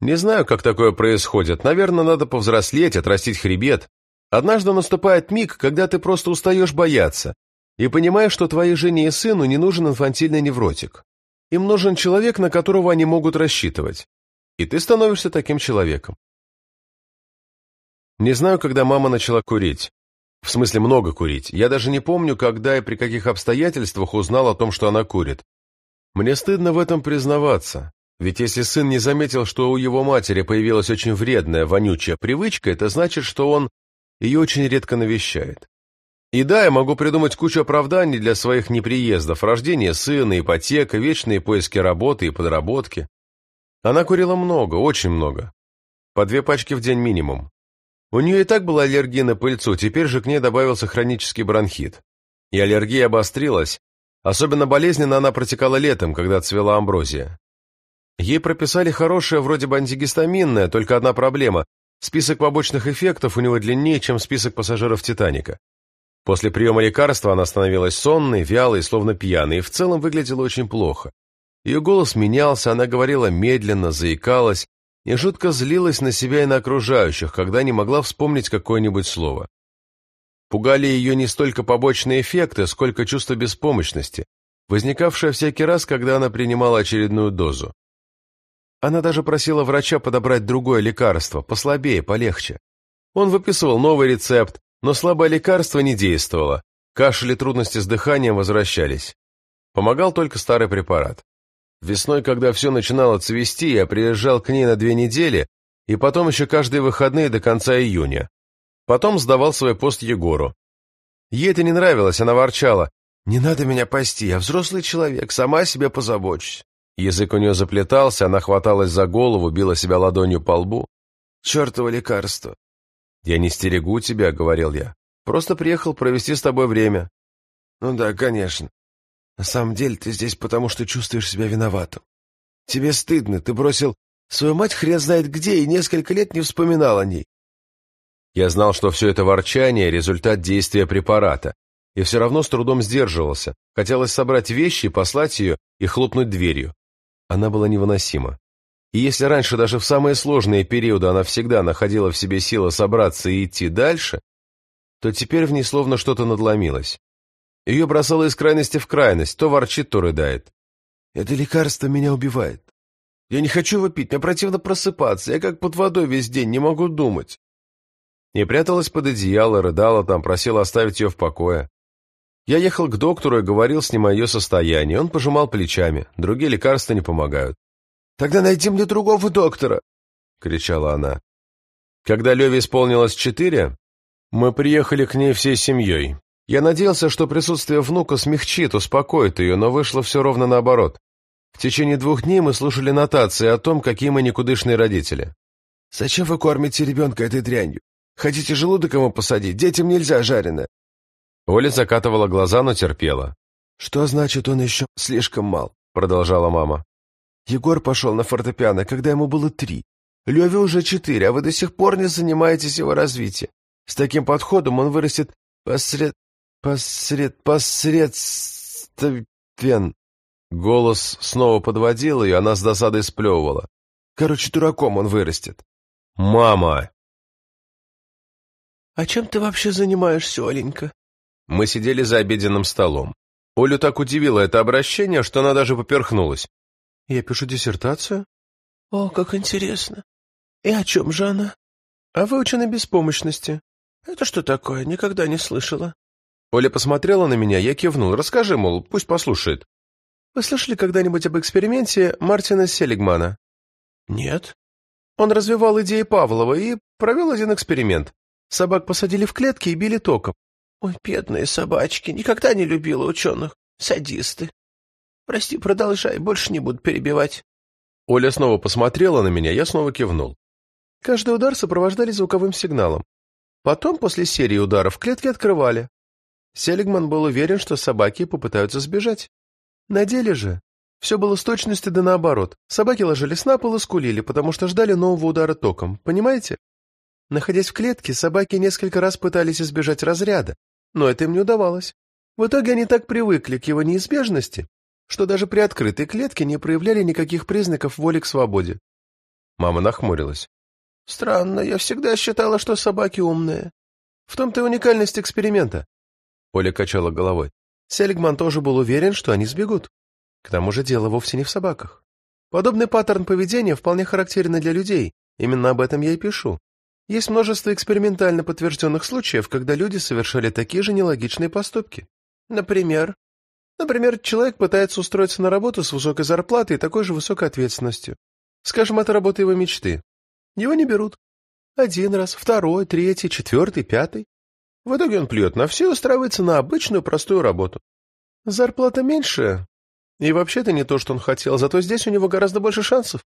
Не знаю, как такое происходит. Наверное, надо повзрослеть, отрастить хребет. Однажды наступает миг, когда ты просто устаешь бояться и понимаешь, что твоей жене и сыну не нужен инфантильный невротик. Им нужен человек, на которого они могут рассчитывать. И ты становишься таким человеком. Не знаю, когда мама начала курить. В смысле, много курить. Я даже не помню, когда и при каких обстоятельствах узнал о том, что она курит. Мне стыдно в этом признаваться. Ведь если сын не заметил, что у его матери появилась очень вредная, вонючая привычка, это значит, что он ее очень редко навещает. И да, я могу придумать кучу оправданий для своих неприездов, рождение сына, ипотека, вечные поиски работы и подработки. Она курила много, очень много. По две пачки в день минимум. У нее и так была аллергия на пыльцу, теперь же к ней добавился хронический бронхит. И аллергия обострилась. Особенно болезненно она протекала летом, когда цвела амброзия. Ей прописали хорошее, вроде бы антигистаминное, только одна проблема. Список побочных эффектов у него длиннее, чем список пассажиров «Титаника». После приема лекарства она становилась сонной, вялой, словно пьяной, и в целом выглядела очень плохо. Ее голос менялся, она говорила медленно, заикалась, и жутко злилась на себя и на окружающих, когда не могла вспомнить какое-нибудь слово. Пугали ее не столько побочные эффекты, сколько чувство беспомощности, возникавшее всякий раз, когда она принимала очередную дозу. Она даже просила врача подобрать другое лекарство, послабее, полегче. Он выписывал новый рецепт, но слабое лекарство не действовало, кашель и трудности с дыханием возвращались. Помогал только старый препарат. Весной, когда все начинало цвести, я приезжал к ней на две недели, и потом еще каждые выходные до конца июня. Потом сдавал свой пост Егору. Ей это не нравилось, она ворчала. «Не надо меня пасти, я взрослый человек, сама о себе позабочусь». Язык у нее заплетался, она хваталась за голову, била себя ладонью по лбу. «Чертово лекарство!» «Я не стерегу тебя», — говорил я. «Просто приехал провести с тобой время». «Ну да, конечно. На самом деле ты здесь потому, что чувствуешь себя виноватым. Тебе стыдно, ты бросил свою мать хрен знает где и несколько лет не вспоминал о ней». Я знал, что все это ворчание — результат действия препарата, и все равно с трудом сдерживался. Хотелось собрать вещи, послать ее и хлопнуть дверью. Она была невыносима. И если раньше даже в самые сложные периоды она всегда находила в себе силы собраться и идти дальше, то теперь в ней словно что-то надломилось. Ее бросало из крайности в крайность, то ворчит, то рыдает. «Это лекарство меня убивает. Я не хочу его пить, мне противно просыпаться, я как под водой весь день, не могу думать». И пряталась под одеяло, рыдала там, просила оставить ее в покое. Я ехал к доктору и говорил с ним о ее состоянии. Он пожимал плечами. Другие лекарства не помогают. «Тогда найди мне другого доктора!» — кричала она. Когда Леве исполнилось четыре, мы приехали к ней всей семьей. Я надеялся, что присутствие внука смягчит, успокоит ее, но вышло все ровно наоборот. В течение двух дней мы слушали нотации о том, какие мы никудышные родители. «Зачем вы кормите ребенка этой дрянью? Хотите желудок ему посадить? Детям нельзя жареное. Оля закатывала глаза, но терпела. «Что значит, он еще слишком мал?» — продолжала мама. «Егор пошел на фортепиано, когда ему было три. Леве уже четыре, а вы до сих пор не занимаетесь его развитием. С таким подходом он вырастет посред... посред... посредствен...» Голос снова подводил ее, она с досадой сплевывала. «Короче, дураком он вырастет». «Мама!» «А чем ты вообще занимаешься, Оленька?» Мы сидели за обеденным столом. Олю так удивило это обращение, что она даже поперхнулась. «Я пишу диссертацию?» «О, как интересно! И о чем же она?» «О выученной беспомощности». «Это что такое? Никогда не слышала». Оля посмотрела на меня, я кивнул. «Расскажи, мол, пусть послушает». «Вы слышали когда-нибудь об эксперименте Мартина Селигмана?» «Нет». Он развивал идеи Павлова и провел один эксперимент. Собак посадили в клетки и били током. Ой, бедные собачки, никогда не любила ученых. Садисты. Прости, продолжай, больше не буду перебивать. Оля снова посмотрела на меня, я снова кивнул. Каждый удар сопровождали звуковым сигналом. Потом, после серии ударов, клетки открывали. Селигман был уверен, что собаки попытаются сбежать. На деле же все было с точностью да наоборот. Собаки ложились на пол и скулили, потому что ждали нового удара током. Понимаете? Находясь в клетке, собаки несколько раз пытались избежать разряда, но это им не удавалось. В итоге они так привыкли к его неизбежности, что даже при открытой клетке не проявляли никаких признаков воли к свободе. Мама нахмурилась. «Странно, я всегда считала, что собаки умные. В том-то и уникальность эксперимента». Оля качала головой. Селигман тоже был уверен, что они сбегут. К тому же дело вовсе не в собаках. Подобный паттерн поведения вполне характерен для людей, именно об этом я и пишу. Есть множество экспериментально подтвержденных случаев, когда люди совершали такие же нелогичные поступки. Например, например, человек пытается устроиться на работу с высокой зарплатой и такой же высокой ответственностью. Скажем, это работа его мечты. Его не берут. Один раз, второй, третий, четвертый, пятый. В итоге он плюет на все и устраивается на обычную простую работу. Зарплата меньше, и вообще-то не то, что он хотел, зато здесь у него гораздо больше шансов.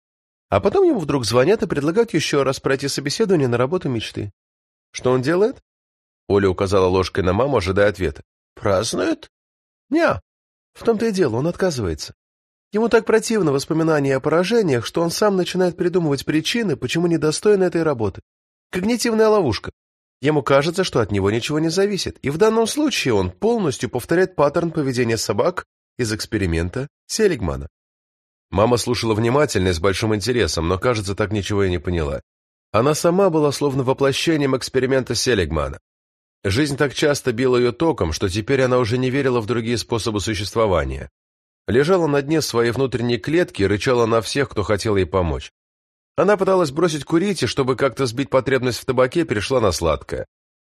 А потом ему вдруг звонят и предлагают еще раз пройти собеседование на работу мечты. Что он делает? Оля указала ложкой на маму, ожидая ответа. Празднует? Не, в том-то и дело, он отказывается. Ему так противно воспоминания о поражениях, что он сам начинает придумывать причины, почему недостоин этой работы. Когнитивная ловушка. Ему кажется, что от него ничего не зависит, и в данном случае он полностью повторяет паттерн поведения собак из эксперимента Селигмана. Мама слушала внимательно и с большим интересом, но, кажется, так ничего и не поняла. Она сама была словно воплощением эксперимента Селигмана. Жизнь так часто била ее током, что теперь она уже не верила в другие способы существования. Лежала на дне своей внутренней клетки и рычала на всех, кто хотел ей помочь. Она пыталась бросить курить и, чтобы как-то сбить потребность в табаке, перешла на сладкое.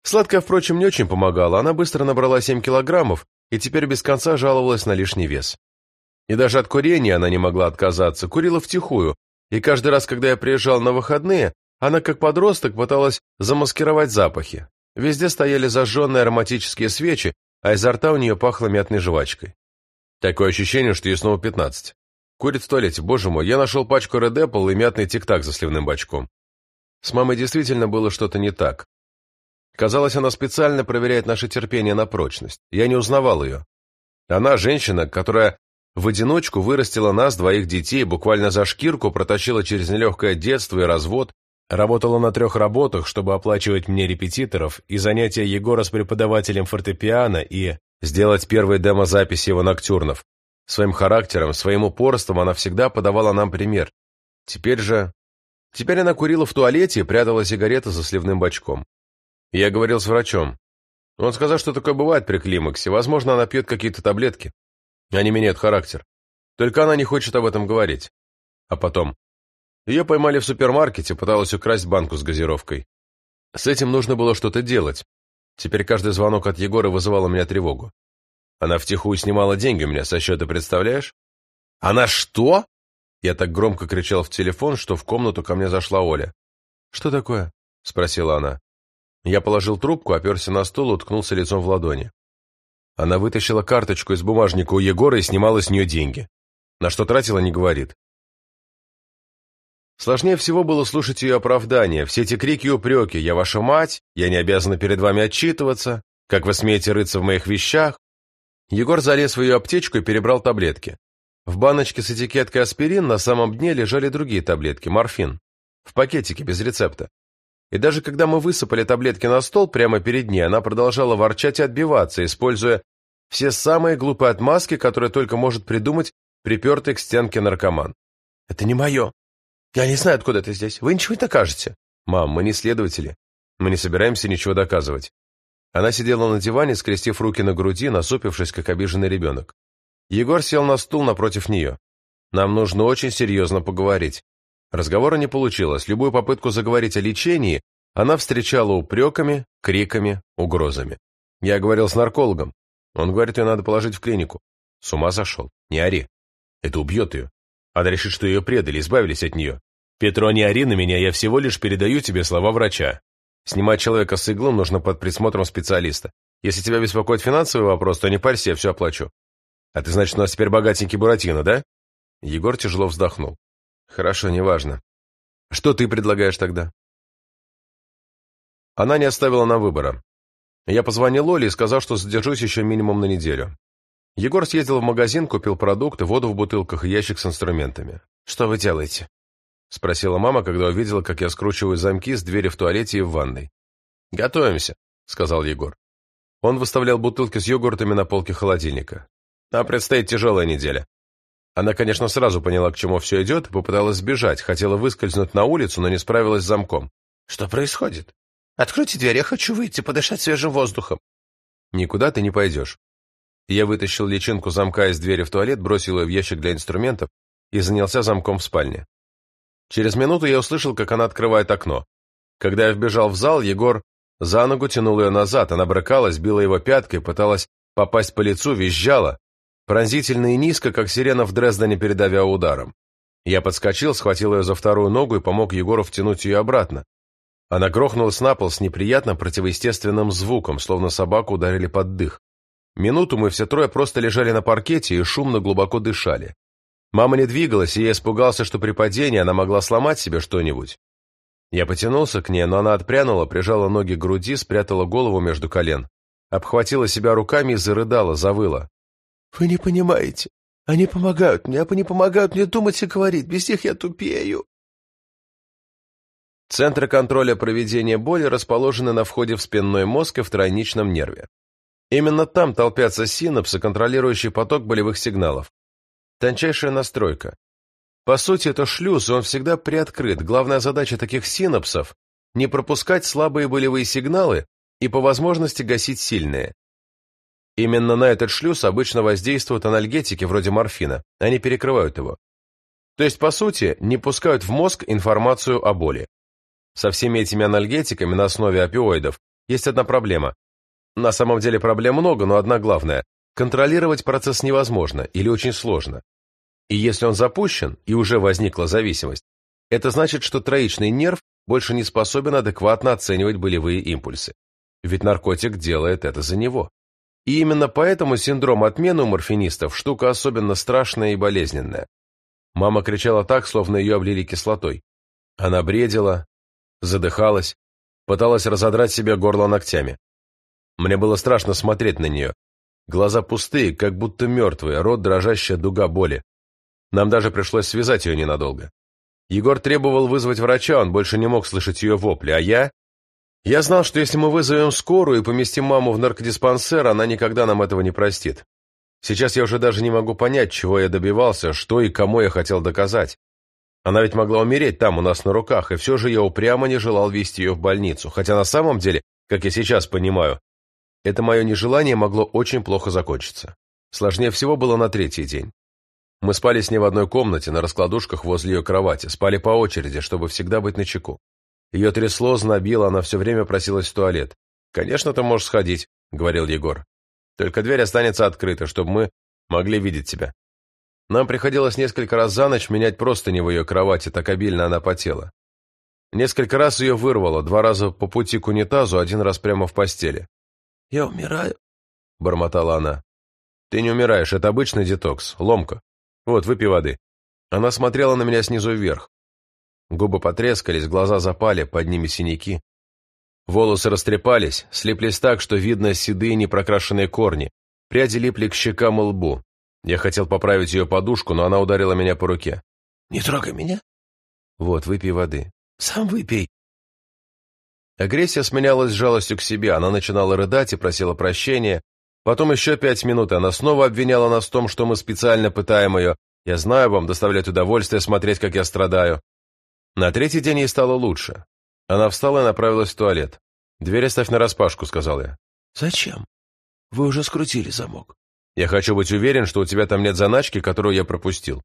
Сладкое, впрочем, не очень помогало, она быстро набрала 7 килограммов и теперь без конца жаловалась на лишний вес. И даже от курения она не могла отказаться, курила втихую, и каждый раз, когда я приезжал на выходные, она, как подросток, пыталась замаскировать запахи. Везде стояли зажженные ароматические свечи, а изо рта у нее пахло мятной жвачкой. Такое ощущение, что ей снова пятнадцать. Курит в туалете, боже мой, я нашел пачку Red Apple и мятный тик-так за сливным бачком. С мамой действительно было что-то не так. Казалось, она специально проверяет наше терпение на прочность. Я не узнавал ее. Она женщина, которая в одиночку вырастила нас, двоих детей, буквально за шкирку протащила через нелегкое детство и развод, работала на трех работах, чтобы оплачивать мне репетиторов и занятия Егора с преподавателем фортепиано и сделать первые демозаписи его ноктюрнов. Своим характером, своим упорством она всегда подавала нам пример. Теперь же... Теперь она курила в туалете и прятала сигареты за сливным бачком. Я говорил с врачом. Он сказал, что такое бывает при климаксе. Возможно, она пьет какие-то таблетки. Они меняют характер. Только она не хочет об этом говорить. А потом... Ее поймали в супермаркете, пыталась украсть банку с газировкой. С этим нужно было что-то делать. Теперь каждый звонок от Егора вызывал у меня тревогу. Она втихую снимала деньги у меня со счета, представляешь? Она что? Я так громко кричал в телефон, что в комнату ко мне зашла Оля. Что такое? Спросила она. Я положил трубку, оперся на стол и уткнулся лицом в ладони. Она вытащила карточку из бумажника у Егора и снимала с нее деньги. На что тратила, не говорит. Сложнее всего было слушать ее оправдания, все эти крики и упреки «Я ваша мать», «Я не обязана перед вами отчитываться», «Как вы смеете рыться в моих вещах», Егор залез в ее аптечку и перебрал таблетки. В баночке с этикеткой аспирин на самом дне лежали другие таблетки, морфин. В пакетике, без рецепта. И даже когда мы высыпали таблетки на стол прямо перед ней, она продолжала ворчать и отбиваться, используя все самые глупые отмазки, которые только может придумать припертый к стенке наркоман. «Это не мое. Я не знаю, откуда ты здесь. Вы ничего не докажете». «Мам, мы не следователи. Мы не собираемся ничего доказывать. Она сидела на диване, скрестив руки на груди, насупившись, как обиженный ребенок. Егор сел на стул напротив нее. «Нам нужно очень серьезно поговорить». Разговора не получилось. Любую попытку заговорить о лечении она встречала упреками, криками, угрозами. Я говорил с наркологом. Он говорит, ее надо положить в клинику. С ума сошел. Не ори. Это убьет ее. Она решит, что ее предали, избавились от нее. Петро, не ори на меня, я всего лишь передаю тебе слова врача. Снимать человека с иглом нужно под присмотром специалиста. Если тебя беспокоит финансовый вопрос, то не парься, я все оплачу. А ты, значит, у нас теперь богатенький Буратино, да? Егор тяжело вздохнул. Хорошо, неважно. Что ты предлагаешь тогда? Она не оставила нам выбора. Я позвонил Оле и сказал, что задержусь еще минимум на неделю. Егор съездил в магазин, купил продукты, воду в бутылках и ящик с инструментами. «Что вы делаете?» — спросила мама, когда увидела, как я скручиваю замки с двери в туалете и в ванной. «Готовимся», — сказал Егор. Он выставлял бутылки с йогуртами на полке холодильника. «А предстоит тяжелая неделя». Она, конечно, сразу поняла, к чему все идет, попыталась сбежать, хотела выскользнуть на улицу, но не справилась с замком. «Что происходит? Откройте дверь, я хочу выйти, подышать свежим воздухом». «Никуда ты не пойдешь». Я вытащил личинку замка из двери в туалет, бросил ее в ящик для инструментов и занялся замком в спальне. Через минуту я услышал, как она открывает окно. Когда я вбежал в зал, Егор за ногу тянул ее назад, она брыкалась, била его пяткой, пыталась попасть по лицу, визжала, пронзительно и низко, как сирена в Дрездене перед авиаударом. Я подскочил, схватил ее за вторую ногу и помог Егору втянуть ее обратно. Она грохнулась на пол с неприятно противоестественным звуком, словно собаку ударили под дых. Минуту мы все трое просто лежали на паркете и шумно глубоко дышали. Мама не двигалась, и я испугался, что при падении она могла сломать себе что-нибудь. Я потянулся к ней, но она отпрянула, прижала ноги к груди, спрятала голову между колен, обхватила себя руками и зарыдала, завыла. «Вы не понимаете. Они помогают мне, они помогают мне думать и говорить. Без них я тупею». Центры контроля проведения боли расположены на входе в спинной мозг и в тройничном нерве. Именно там толпятся синапсы, контролирующие поток болевых сигналов. Тончайшая настройка. По сути, это шлюз, он всегда приоткрыт. Главная задача таких синапсов – не пропускать слабые болевые сигналы и по возможности гасить сильные. Именно на этот шлюз обычно воздействуют анальгетики вроде морфина, они перекрывают его. То есть, по сути, не пускают в мозг информацию о боли. Со всеми этими анальгетиками на основе опиоидов есть одна проблема. На самом деле проблем много, но одна главная – контролировать процесс невозможно или очень сложно. И если он запущен, и уже возникла зависимость, это значит, что троичный нерв больше не способен адекватно оценивать болевые импульсы. Ведь наркотик делает это за него. И именно поэтому синдром отмены у морфинистов – штука особенно страшная и болезненная. Мама кричала так, словно ее облили кислотой. Она бредила, задыхалась, пыталась разодрать себе горло ногтями. Мне было страшно смотреть на нее. Глаза пустые, как будто мертвые, рот дрожащая дуга боли. Нам даже пришлось связать ее ненадолго. Егор требовал вызвать врача, он больше не мог слышать ее вопли, а я... Я знал, что если мы вызовем скорую и поместим маму в наркодиспансер, она никогда нам этого не простит. Сейчас я уже даже не могу понять, чего я добивался, что и кому я хотел доказать. Она ведь могла умереть там, у нас на руках, и все же я упрямо не желал вести ее в больницу, хотя на самом деле, как я сейчас понимаю, это мое нежелание могло очень плохо закончиться. Сложнее всего было на третий день. Мы спали с ней в одной комнате, на раскладушках возле ее кровати, спали по очереди, чтобы всегда быть начеку. Ее трясло, знобило, она все время просилась в туалет. «Конечно, ты можешь сходить», — говорил Егор. «Только дверь останется открыта, чтобы мы могли видеть тебя». Нам приходилось несколько раз за ночь менять простыни в ее кровати, так обильно она потела. Несколько раз ее вырвало, два раза по пути к унитазу, один раз прямо в постели. «Я умираю», — бормотала она. «Ты не умираешь, это обычный детокс, ломка. Вот, выпей воды». Она смотрела на меня снизу вверх. Губы потрескались, глаза запали, под ними синяки. Волосы растрепались, слиплись так, что видно седые непрокрашенные корни. Пряди липли к щекам и лбу. Я хотел поправить ее подушку, но она ударила меня по руке. «Не трогай меня». «Вот, выпей воды». «Сам выпей». Агрессия сменялась жалостью к себе, она начинала рыдать и просила прощения. Потом еще пять минут, и она снова обвиняла нас в том, что мы специально пытаем ее. Я знаю, вам доставляет удовольствие смотреть, как я страдаю. На третий день ей стало лучше. Она встала и направилась в туалет. «Дверь оставь нараспашку», — сказал я. «Зачем? Вы уже скрутили замок». «Я хочу быть уверен, что у тебя там нет заначки, которую я пропустил».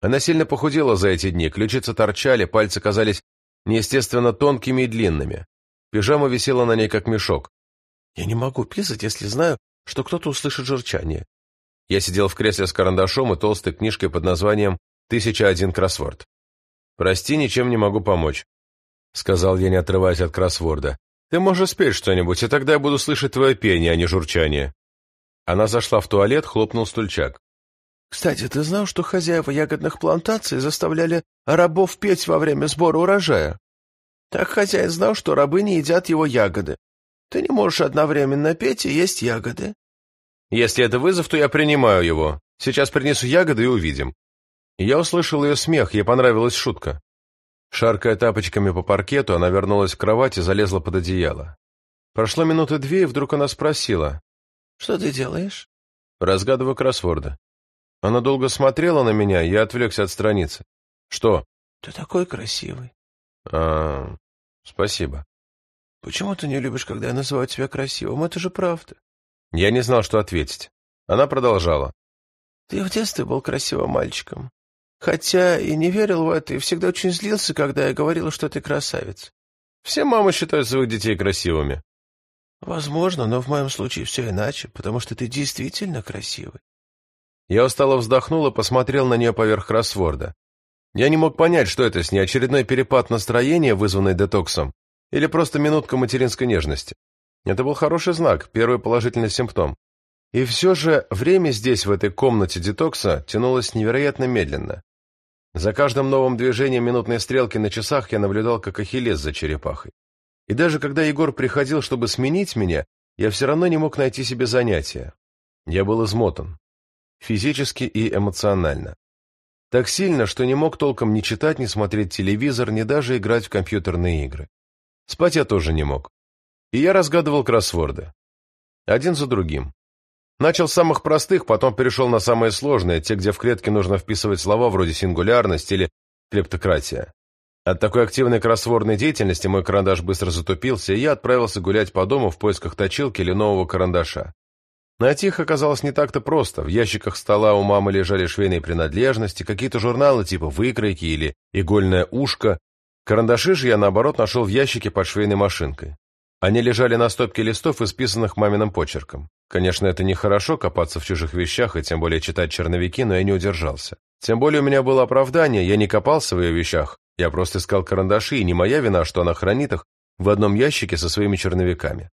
Она сильно похудела за эти дни, ключицы торчали, пальцы казались неестественно тонкими и длинными. Пижама висела на ней, как мешок. «Я не могу писать, если знаю, что кто-то услышит журчание». Я сидел в кресле с карандашом и толстой книжкой под названием «Тысяча один кроссворд». «Прости, ничем не могу помочь», — сказал я, не отрываясь от кроссворда. «Ты можешь спеть что-нибудь, и тогда я буду слышать твое пение, а не журчание». Она зашла в туалет, хлопнул стульчак. «Кстати, ты знал, что хозяева ягодных плантаций заставляли рабов петь во время сбора урожая? Так хозяин знал, что рабы не едят его ягоды. Ты не можешь одновременно петь и есть ягоды». «Если это вызов, то я принимаю его. Сейчас принесу ягоды и увидим». Я услышал ее смех, ей понравилась шутка. Шаркая тапочками по паркету, она вернулась в кровать и залезла под одеяло. Прошло минуты две, и вдруг она спросила. «Что ты делаешь?» Разгадываю кроссворды. Она долго смотрела на меня, я отвлекся от страницы. «Что?» «Ты такой красивый». «А, спасибо». «Почему ты не любишь, когда я называю тебя красивым? Это же правда». Я не знал, что ответить. Она продолжала. «Ты в детстве был красивым мальчиком. Хотя и не верил в это, и всегда очень злился, когда я говорила, что ты красавец. Все мамы считают своих детей красивыми. Возможно, но в моем случае все иначе, потому что ты действительно красивый. Я устало вздохнул и посмотрел на нее поверх кроссворда. Я не мог понять, что это с ней, очередной перепад настроения, вызванный детоксом, или просто минутка материнской нежности. Это был хороший знак, первый положительный симптом. И все же время здесь, в этой комнате детокса, тянулось невероятно медленно. За каждым новым движением минутной стрелки на часах я наблюдал, как Ахиллес за черепахой. И даже когда Егор приходил, чтобы сменить меня, я все равно не мог найти себе занятия. Я был измотан. Физически и эмоционально. Так сильно, что не мог толком ни читать, ни смотреть телевизор, ни даже играть в компьютерные игры. Спать я тоже не мог. И я разгадывал кроссворды. Один за другим. Начал с самых простых, потом перешел на самые сложные, те, где в клетке нужно вписывать слова вроде сингулярность или клептократия. От такой активной кроссвордной деятельности мой карандаш быстро затупился, и я отправился гулять по дому в поисках точилки или нового карандаша. Найти их оказалось не так-то просто. В ящиках стола у мамы лежали швейные принадлежности, какие-то журналы типа «Выкройки» или «Игольное ушко». Карандаши же я, наоборот, нашел в ящике под швейной машинкой. Они лежали на стопке листов, исписанных маминым почерком. Конечно, это нехорошо копаться в чужих вещах и тем более читать черновики, но я не удержался. Тем более у меня было оправдание, я не копался в ее вещах, я просто искал карандаши, и не моя вина, что она хранит их в одном ящике со своими черновиками.